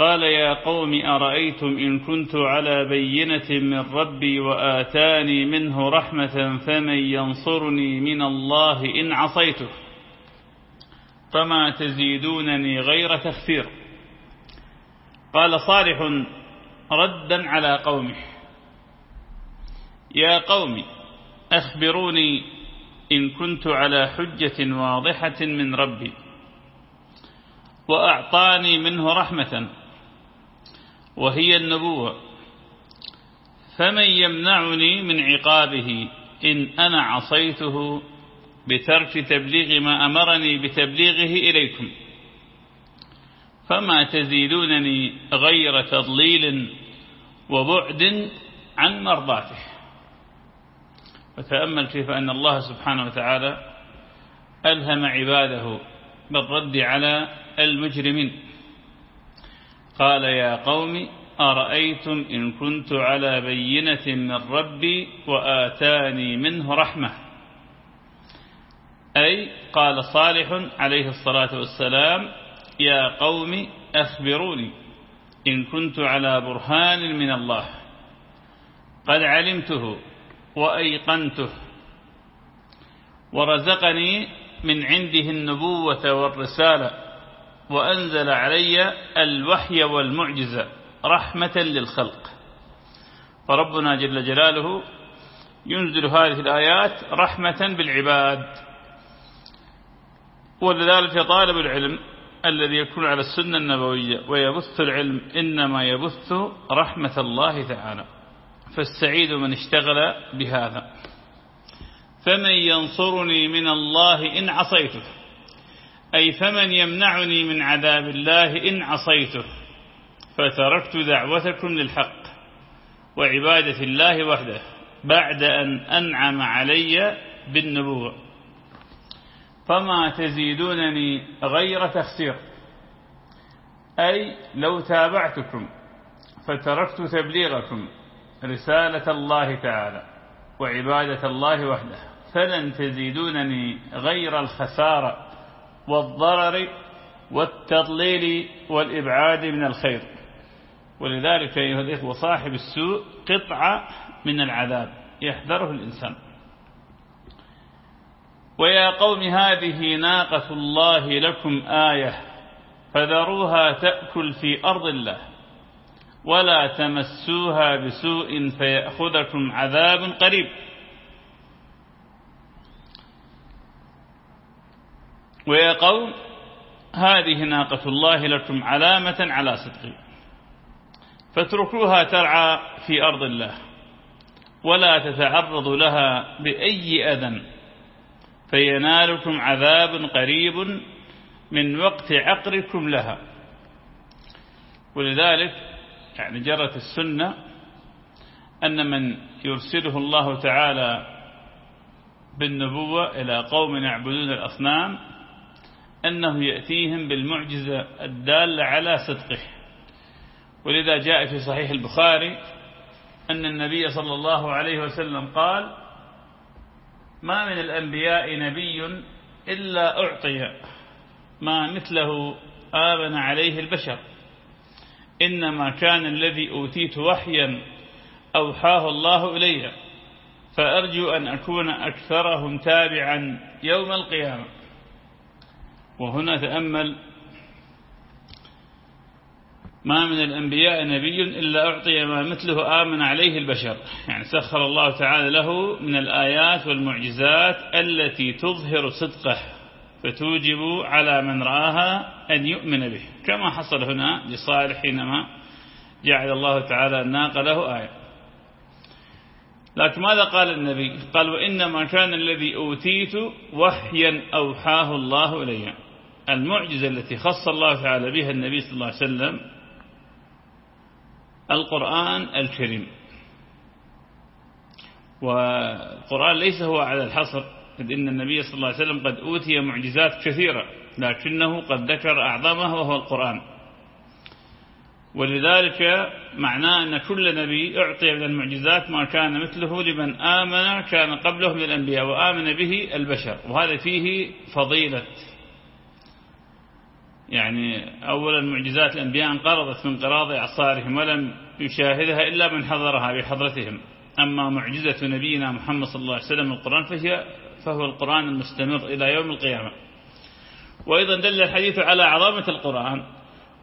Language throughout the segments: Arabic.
قال يا قوم أرأيتم إن كنت على بينة من ربي وآتاني منه رحمة فمن ينصرني من الله إن عصيته فما تزيدونني غير تخسير. قال صالح ردا على قومه. يا قوم أخبروني إن كنت على حجة واضحة من ربي وأعطاني منه رحمة. وهي النبوة. فمن يمنعني من عقابه إن أنا عصيته بترك تبليغ ما أمرني بتبليغه إليكم. فما تزيدونني غير تضليل وبعد عن مرضاته. وتأمل كيف أن الله سبحانه وتعالى ألهم عباده بالرد على المجرمين. قال يا قوم أرأيتم إن كنت على بينة من ربي وآتاني منه رحمة؟ أي قال صالح عليه الصلاة والسلام يا قوم أخبروني إن كنت على برهان من الله قد علمته وأيقنته ورزقني من عنده النبوة والرسالة وأنزل علي الوحي والمعجزة رحمة للخلق. فربنا جل جلاله ينزل هذه الآيات رحمة بالعباد. ولذلك طالب العلم الذي يكون على السنة النبوية ويبث العلم إنما يبث رحمة الله تعالى. فالسعيد من اشتغل بهذا. فمن ينصرني من الله إن عصيته. أي فمن يمنعني من عذاب الله إن عصيته فتركت دعوتكم للحق وعبادة الله وحده بعد أن أنعم علي بالنبوة. فما تزيدونني غير تخسير أي لو تابعتكم فتركت تبليغكم رسالة الله تعالى وعبادة الله وحده فلن تزيدونني غير الخسارة. والضرر والتضليل والإبعاد من الخير. ولذلك أيها الإخوة صاحب السوء قطعة من العذاب يحذره الإنسان. ويا قوم هذه ناقة الله لكم آية فذروها تأكل في أرض الله ولا تمسوها بسوء فيأخذكم عذاب قريب. ويا قوم هذه ناقة الله لكم علامة على صدقي. فاتركوها ترعى في أرض الله ولا تتعرضوا لها بأي أذى فينالكم عذاب قريب من وقت عقركم لها. ولذلك يعني جرت السنة أن من يرسله الله تعالى بالنبوة إلى قوم يعبدون الأصنام أنه يأتيهم بالمعجزة الدالة على صدقه. ولذا جاء في صحيح البخاري أن النبي صلى الله عليه وسلم قال ما من الأنبياء نبي إلا أعطي ما مثله آمن عليه البشر. إنما كان الذي أوتيت وحيا أوحاه الله إلي فأرجو أن أكون أكثرهم تابعا يوم القيامة. وهنا تأمل ما من الأنبياء نبي إلا أعطي ما مثله آمن عليه البشر. يعني سخر الله تعالى له من الآيات والمعجزات التي تظهر صدقه فتوجب على من رآها أن يؤمن به. كما حصل هنا لصالح حينما جعل الله تعالى الناقة له آية. لكن ماذا قال النبي؟ قال وإنما كان الذي أوتيت وحيا أوحاه الله إلي. المعجزة التي خص الله تعالى بها النبي صلى الله عليه وسلم القرآن الكريم. والقرآن ليس هو على الحصر إذ إن النبي صلى الله عليه وسلم قد أوتي معجزات كثيرة لكنه قد ذكر أعظمها وهو القرآن. ولذلك معناه أن كل نبي أعطي من المعجزات ما كان مثله لمن آمن كان قبله من الأنبياء وآمن به البشر. وهذا فيه فضيلة يعني أولا معجزات الأنبياء انقرضت من قراض أعصارهم ولم يشاهدها إلا من حضرها بحضرتهم أما معجزة نبينا محمد صلى الله عليه وسلم القرآن فهي فهو القرآن المستمر إلى يوم القيامة. وأيضا دل الحديث على عظمة القرآن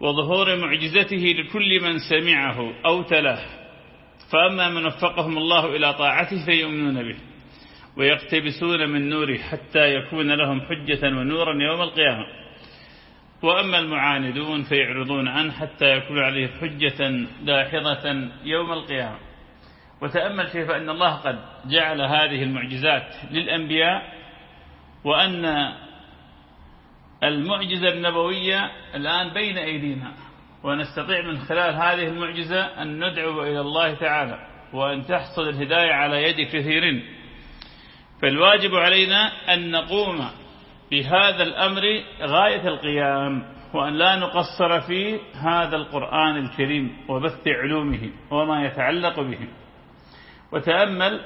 وظهور معجزته لكل من سمعه أو تلاه. فأما من وفقهم الله إلى طاعته فيؤمنون به ويقتبسون من نوره حتى يكون لهم حجة ونورا يوم القيامة. وأما المعاندون فيعرضون عنه حتى يكون عليه حجة داحضة يوم القيامة. وتأمل كيف أن الله قد جعل هذه المعجزات للأنبياء وأن المعجزة النبوية الآن بين أيدينا ونستطيع من خلال هذه المعجزة أن ندعو إلى الله تعالى وأن تحصل الهداية على يد كثير فالواجب علينا أن نقوم بهذا الأمر غاية القيام وأن لا نقصر في هذا القرآن الكريم وبث علومه وما يتعلق به. وتأمل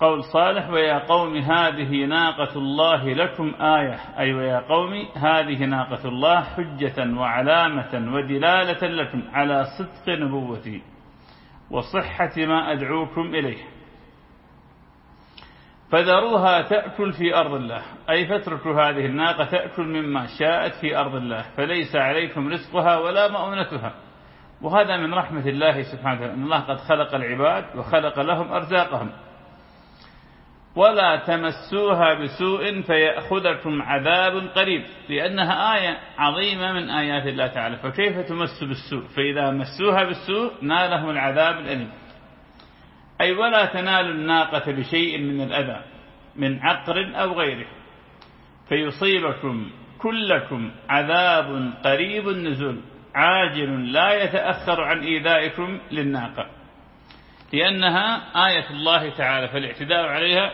قول صالح ويا قوم هذه ناقة الله لكم آية. أي ويا قوم هذه ناقة الله حجة وعلامة ودلالة لكم على صدق نبوتي وصحة ما أدعوكم إليه. فذروها تأكل في أرض الله. أي فاتركوا هذه الناقة تأكل مما شاءت في أرض الله. فليس عليكم رزقها ولا مؤونتها. وهذا من رحمة الله سبحانه وتعالى. أن الله قد خلق العباد وخلق لهم أرزاقهم. ولا تمسوها بسوء فيأخذكم عذاب قريب. لأنها آية عظيمة من آيات الله تعالى. فكيف تمس بالسوء؟ فإذا مسوها بالسوء نالهم العذاب الأليم. أي ولا تنالوا الناقة بشيء من الأذى من عقر أو غيره. فيصيبكم كلكم عذاب قريب النزول. عاجل لا يتأخر عن إيذائكم للناقة. لأنها آية الله تعالى فالاعتداء عليها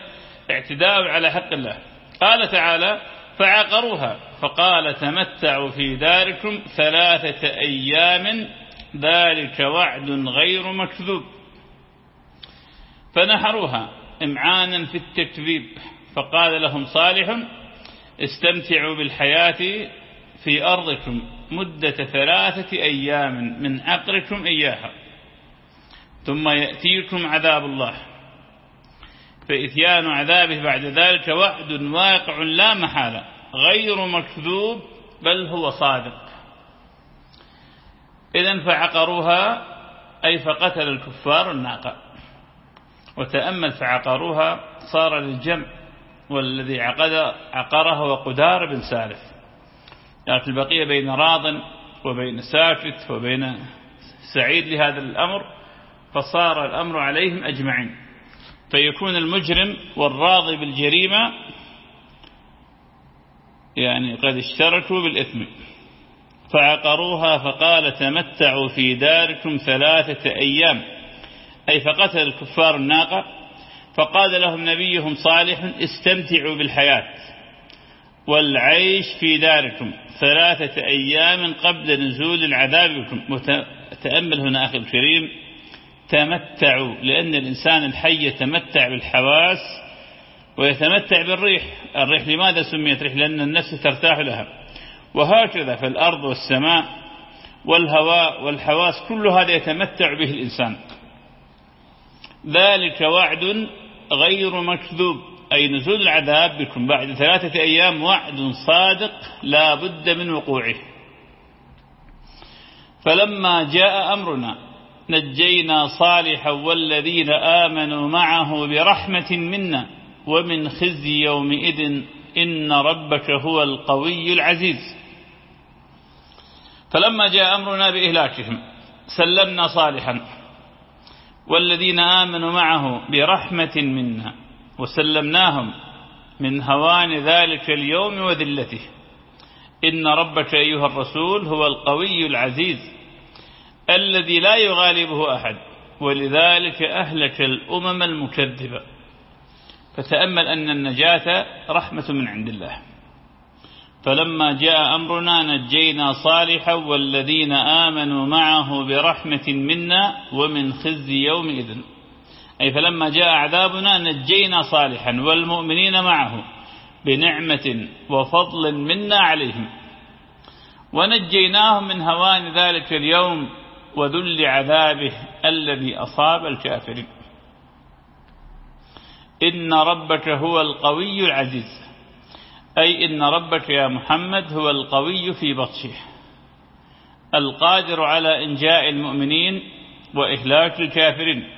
اعتداء على حق الله. قال تعالى فعقروها فقال تمتعوا في داركم ثلاثة أيام ذلك وعد غير مكذوب فنحروها. امعانا في التكذيب. فقال لهم صالح استمتعوا بالحياة في أرضكم مدة ثلاثة أيام من عقركم إياها. ثم يأتيكم عذاب الله. فإتيان عذابه بعد ذلك وعد واقع لا محالة. غير مكذوب بل هو صادق. إذا فعقروها أي فقتل الكفار الناقة. وتأمل فعقروها صار للجمع والذي عقد عقره وقدار بن سالف. في البقية بين راض وبين ساكت وبين سعيد لهذا الأمر فصار الأمر عليهم أجمعين. فيكون المجرم والراضي بالجريمة يعني قد اشتركوا بالإثم. فعقروها فقال تمتعوا في داركم ثلاثة أيام. أي فقتل الكفار الناقة فقال لهم نبيهم صالح استمتعوا بالحياة والعيش في داركم ثلاثة أيام قبل نزول العذاب بكم. تأمل هنا أخي الكريم تمتعوا لأن الإنسان الحي يتمتع بالحواس ويتمتع بالريح. الريح لماذا سميت ريح؟ لأن النفس ترتاح لها. وهكذا في الأرض والسماء والهواء والحواس كل هذا يتمتع به الإنسان. ذلك وعد غير مكذوب. أي نزول العذاب بكم بعد ثلاثة أيام وعد صادق لا بد من وقوعه. فلما جاء أمرنا نجينا صالحا والذين آمنوا معه برحمة منا ومن خزي يومئذ إن ربك هو القوي العزيز. فلما جاء أمرنا بإهلاكهم سلمنا صالحا. والذين آمنوا معه برحمة منا وسلمناهم من هوان ذلك اليوم وذلته. إن ربك أيها الرسول هو القوي العزيز الذي لا يغالبه أحد ولذلك أهلك الأمم المكذبة. فتأمل أن النجاة رحمة من عند الله. فلما جاء أمرنا نجينا صالحا والذين آمنوا معه برحمة منا ومن خزي يومئذ. أي فلما جاء عذابنا نجينا صالحا والمؤمنين معه بنعمة وفضل منا عليهم. ونجيناهم من هوان ذلك اليوم وذل عذابه الذي أصاب الكافرين. إن ربك هو القوي العزيز. أي إن ربك يا محمد هو القوي في بطشه. القادر على إنجاء المؤمنين وإهلاك الكافرين.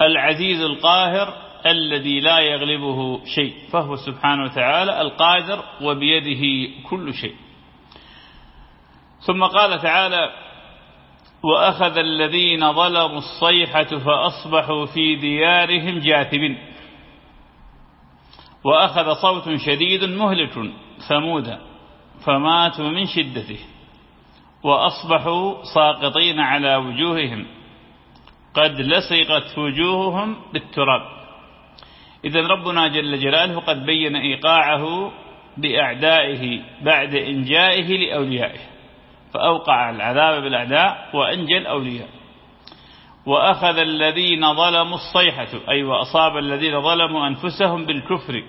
العزيز القاهر الذي لا يغلبه شيء فهو سبحانه وتعالى القادر وبيده كل شيء. ثم قال تعالى وأخذ الذين ظلموا الصيحة فأصبحوا في ديارهم جاثمين. وأخذ صوت شديد مهلك ثمود فماتوا من شدته وأصبحوا ساقطين على وجوههم قد لصقت وجوههم بالتراب. إذا ربنا جل جلاله قد بين إيقاعه بأعدائه بعد إنجائه لأوليائه فأوقع العذاب بالأعداء وأنجى الأولياء. وأخذ الذين ظلموا الصيحة أي وأصاب الذين ظلموا أنفسهم بالكفر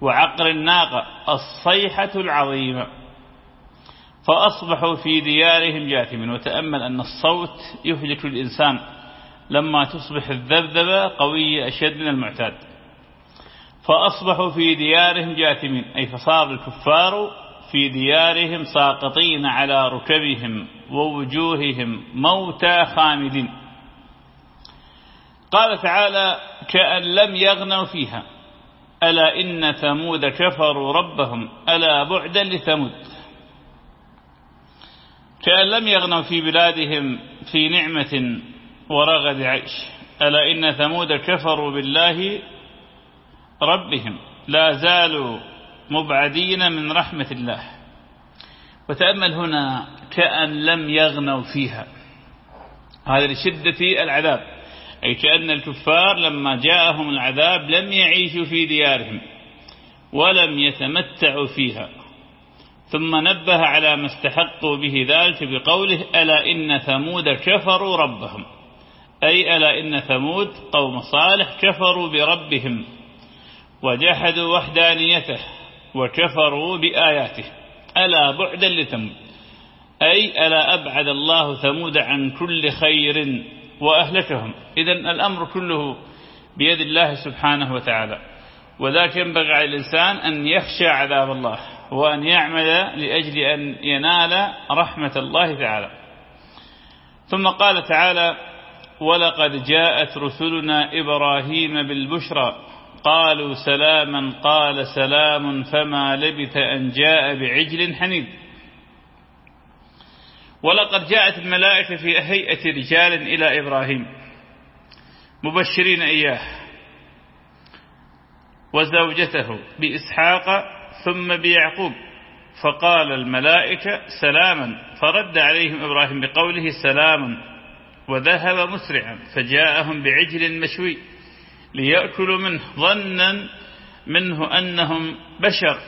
وعقر الناقة الصيحة العظيمة. فأصبحوا في ديارهم جاثمين. وتأمل أن الصوت يهلك الإنسان لما تصبح الذبذبة قوية أشد من المعتاد. فأصبحوا في ديارهم جاثمين أي فصار الكفار في ديارهم ساقطين على ركبهم ووجوههم موتى خامدين. قال تعالى كأن لم يغنوا فيها. ألا إن ثمود كفروا ربهم. ألا بعدا لثمود. كأن لم يغنوا في بلادهم في نعمة ورغد عيش. ألا إن ثمود كفروا بالله ربهم. لا زالوا مبعدين من رحمة الله. وتأمل هنا كأن لم يغنوا فيها. هذا لشدة العذاب. أي كأن الكفار لما جاءهم العذاب لم يعيشوا في ديارهم ولم يتمتعوا فيها. ثم نبه على ما استحقوا به ذلك بقوله ألا إن ثمود كفروا ربهم؟ أي ألا إن ثمود قوم صالح كفروا بربهم وجحدوا وحدانيته وكفروا بآياته. ألا بعدا لثمود. أي ألا أبعد الله ثمود عن كل خير وأهلكهم إذا الأمر كله بيد الله سبحانه وتعالى. وذاك ينبغي على الإنسان أن يخشى عذاب الله وأن يعمل لأجل أن ينال رحمة الله تعالى. ثم قال تعالى ولقد جاءت رسلنا إبراهيم بالبشرى. قالوا سلاما قال سلام فما لبث أن جاء بعجل حنيذ. ولقد جاءت الملائكة في هيئة رجال إلى إبراهيم. مبشرين إياه. وزوجته بإسحاق ثم بيعقوب. فقال الملائكة سلاما. فرد عليهم إبراهيم بقوله سلاما. وذهب مسرعا. فجاءهم بعجل مشوي. ليأكلوا منه ظنا منه أنهم بشر.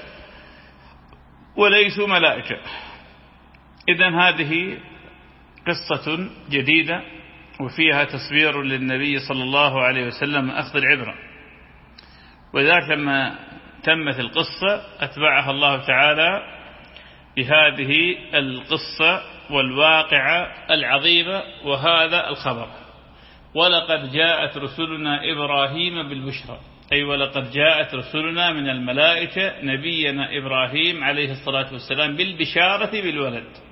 وليسوا ملائكة. إذا هذه قصة جديدة وفيها تصوير للنبي صلى الله عليه وسلم أخذ العبرة. وذلك لما تمت القصة أتبعها الله تعالى بهذه القصة والواقعة العظيمة وهذا الخبر. ولقد جاءت رسلنا إبراهيم بالبشرى. أي ولقد جاءت رسلنا من الملائكة نبينا إبراهيم عليه الصلاة والسلام بالبشارة بالولد.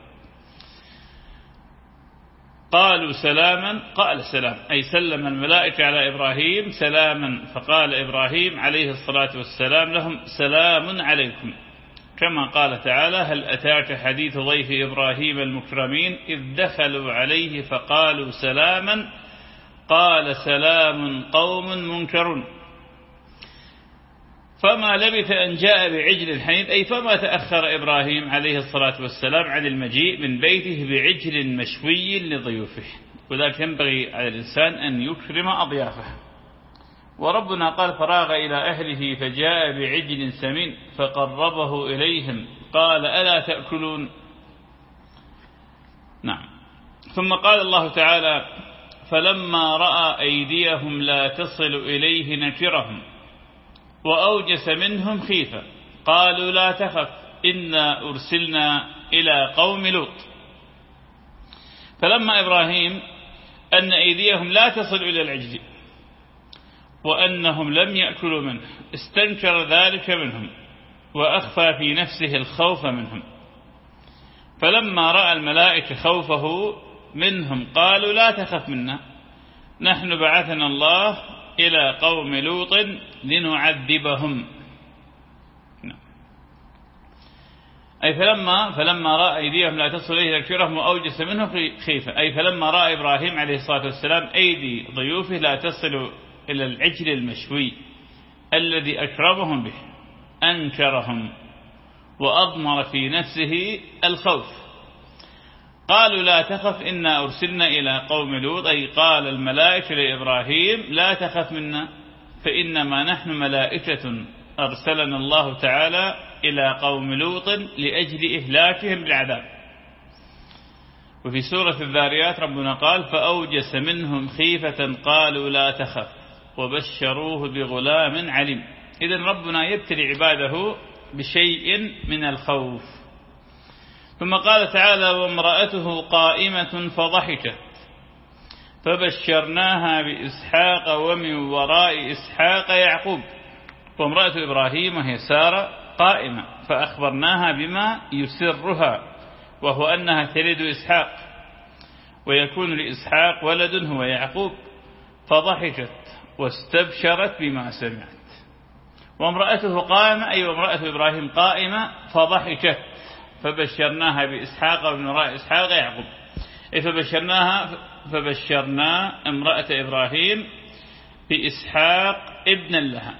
قالوا سلاما قال سلام أي سلم الملائكة على إبراهيم سلاما فقال إبراهيم عليه الصلاة والسلام لهم سلام عليكم. كما قال تعالى هل أتاك حديث ضيف إبراهيم المكرمين؟ إذ دخلوا عليه فقالوا سلاما قال سلام قوم منكرون. فما لبث أن جاء بعجل حنيذ أي فما تأخر إبراهيم عليه الصلاة والسلام عن المجيء من بيته بعجل مشوي لضيوفه. وذلك ينبغي على الإنسان أن يكرم أضيافه. وربنا قال فراغ إلى أهله فجاء بعجل سمين فقربه إليهم. قال ألا تأكلون؟ نعم. ثم قال الله تعالى فلما رأى أيديهم لا تصل إليه نكرهم. وأوجس منهم خيفة. قالوا لا تخف إنا أرسلنا إلى قوم لوط. فلما إبراهيم أن أيديهم لا تصل إلى العجل وأنهم لم يأكلوا منه استنكر ذلك منهم وأخفى في نفسه الخوف منهم. فلما رأى الملائكة خوفه منهم قالوا لا تخف منا نحن بعثنا الله إلى قوم لوط لنعذبهم. نعم. أي فلما فلما رأى أيديهم لا تصل إليه ذكرهم وأوجس منه خيفة. أي فلما رأى إبراهيم عليه الصلاة والسلام أيدي ضيوفه لا تصل إلى العجل المشوي الذي أكرمهم به أنكرهم وأضمر في نفسه الخوف. قالوا لا تخف إنا أرسلنا إلى قوم لوط. أي قال الملائكة لإبراهيم لا تخف منا. فإنما نحن ملائكة أرسلنا الله تعالى إلى قوم لوط لأجل إهلاكهم بالعذاب وفي سورة الذاريات ربنا قال فأوجس منهم خيفة قالوا لا تخف وبشروه بغلام عليم. إذن ربنا يبتلي عباده بشيء من الخوف. ثم قال تعالى وامرأته قائمة فضحكت. فبشرناها بإسحاق ومن وراء إسحاق يعقوب. وامرأة إبراهيم وهي سارة قائمة فأخبرناها بما يسرها وهو أنها تلد إسحاق ويكون لإسحاق ولد هو يعقوب. فضحكت واستبشرت بما سمعت. وامرأته قائمة أي وامرأة إبراهيم قائمة فضحكت فبشرناها بإسحاق ومن وراء إسحاق يعقوب. فبشرناها فبشرنا امرأة إبراهيم بإسحاق ابنا لها.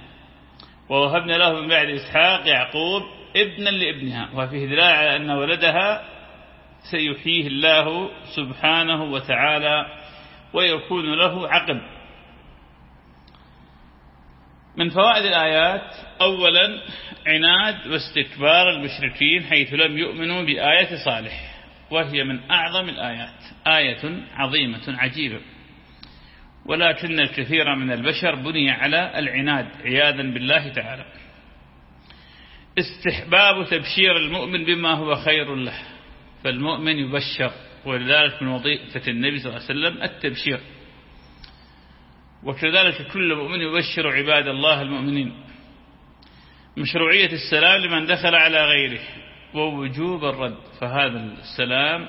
ووهبنا له من بعد إسحاق يعقوب ابنا لابنها. وفيه دلالة على أن ولدها سيحييه الله سبحانه وتعالى ويكون له عقب من فوائد الآيات أولا عناد واستكبار المشركين حيث لم يؤمنوا بآية صالح. وهي من أعظم الآيات. آية عظيمة عجيبة. ولكن الكثير من البشر بني على العناد عياذا بالله تعالى. استحباب تبشير المؤمن بما هو خير له. فالمؤمن يبشر ولذلك من وظيفة النبي صلى الله عليه وسلم التبشير. وكذلك كل مؤمن يبشر عباد الله المؤمنين. مشروعية السلام لمن دخل على غيره. ووجوب الرد فهذا السلام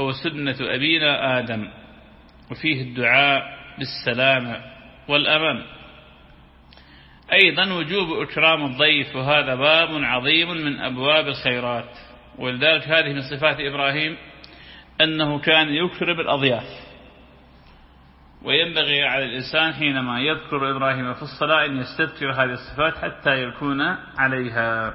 هو سنة أبينا آدم وفيه الدعاء بالسلامة والأمان أيضا وجوب إكرام الضيف وهذا باب عظيم من أبواب الخيرات ولذلك هذه من صفات إبراهيم أنه كان يكرم الأضياف. وينبغي على الإنسان حينما يذكر إبراهيم في الصلاة أن يستذكر هذه الصفات حتى يكون عليها.